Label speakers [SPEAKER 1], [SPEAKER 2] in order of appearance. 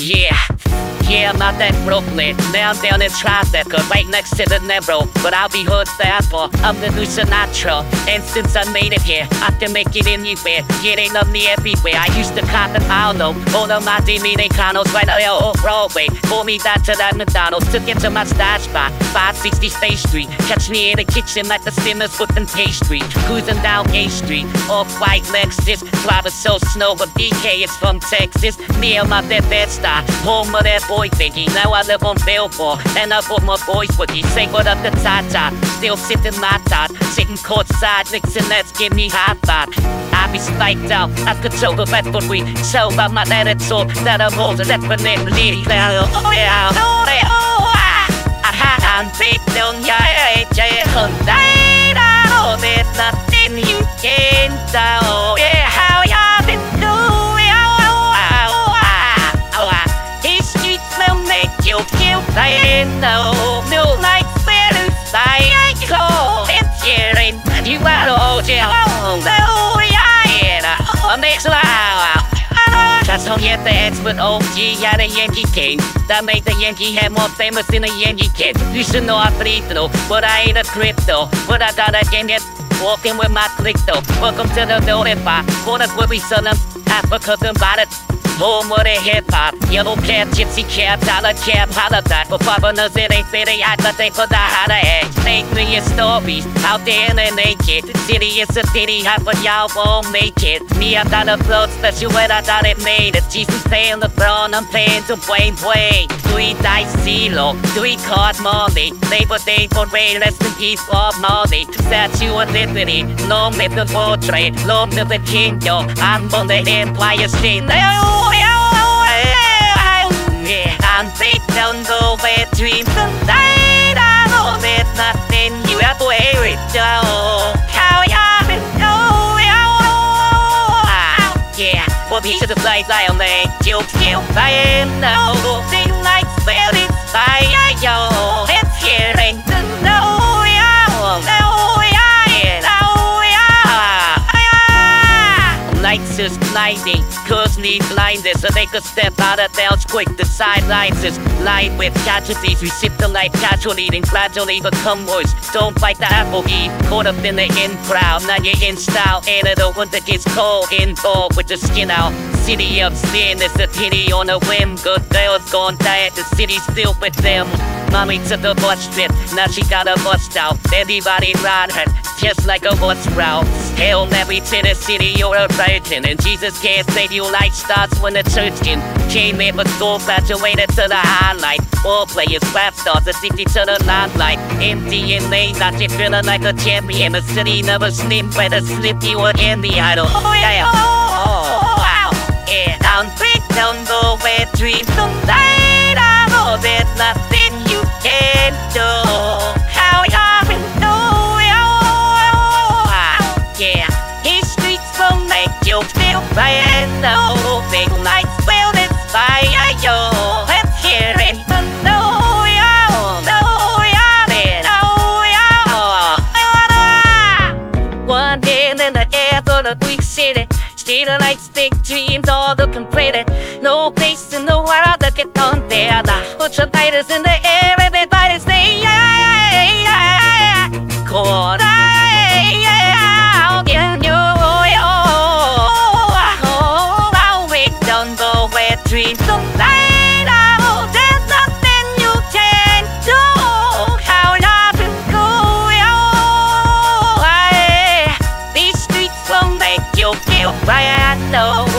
[SPEAKER 1] Yeah. I'm not that Brooklyn. Now I'm down in Tribeca, right next to the Narrow. But I'll be hood forever. I'm the new Sinatra. And since I made it here, I can make it anywhere. It ain't of me everywhere. I used to cop in Harlem. All of my Dominicanos right there on Broadway. Pull me down to that McDonald's. Took it to my stash spot, 560 State Street. Catch me in the kitchen like the Simmers whipping pastry. Cruising down A Street. Off white Lexus. Driving so snow, but DK is from Texas. Me and my dead bed star. Home of that boy thingy. Now I live on Billboard. And I put my boys me. Say what up the Tata. Still sitting my dot. Sitting courtside. Nixon, let's give me high five. I be spiked out. I could show the red but we Show by my attitude that I'm older. Definitely. Oh yeah. Oh yeah. Oh yeah. I'm big on your age. Hyundai. Oh, there's nothing you can do. Feel pain. No, no, like feeling psycho. It's hearing you are all jail. Oh, no, yeah. Oh, next loud. That's on yet the expert OG at a Yankee king. That made the Yankee head more famous than a Yankee kid. You should know I bleed through, but I ain't a crypto. But I got a game yet. Walking with my click though. Welcome to the bar. For that's where we sell them. Africa about it. Of the hip hop, yellow cab, gypsy cab, dollar cab, holla that. For foreigners, it ain't city, I thought they put the holla egg. Make me your stories out there in the naked. City is a city, half of y'all won't make it. Me, I got a flow special, and I thought it made it. Jesus playing the throne, I'm playing to Wayne Wayne. Three dice zero, three card Molly. Labor Day for Ray, rest in peace, Bob Marley. Statue of Liberty, myth of portrait, Lord of the kingdom. I'm on the Empire State. I'm big down the way dreams tonight. I know there's nothing you have worry with. Oh, how doing? Oh, yeah, well, he should have played Lion Lane. You still playing now. Thing like very fire, yo. Is blinding, cause need blindness So they could step out of theirs quick. The sidelines is lined with casualties. We sip the life casually then gradually become worse. Don't fight the apple eve, caught up in the in crowd. Now you're in style, and the winter gets cold. Involved with the skin out. City of sin, it's a pity on a whim. Good girls gone diet, the city's still with them. Mommy took the bus trip, now she got a bust out. Everybody ride her, just like a bus route Hail Mary to the city, you're a virgin. And Jesus can't save you, light starts when the church can Came in for school, graduated to the highlight. Ball players, rap stars, addicted to the limelight. Empty and lane, not you feeling like a champion. The city never sleep, better slip you were in the idol. Oh yeah, oh, wow. Yeah, I'm big down the way dreams. Tonight I know there's nothing you can do for the big city. Street lights, big dreams, all looking pretty. No place in the world that there. Put your lighters in the air, everybody say yeah, yeah, yeah Corner, yeah, can you, no